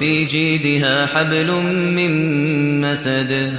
فِي جِيدِهَا حَبْلٌ مِّن مَّسَدٍ.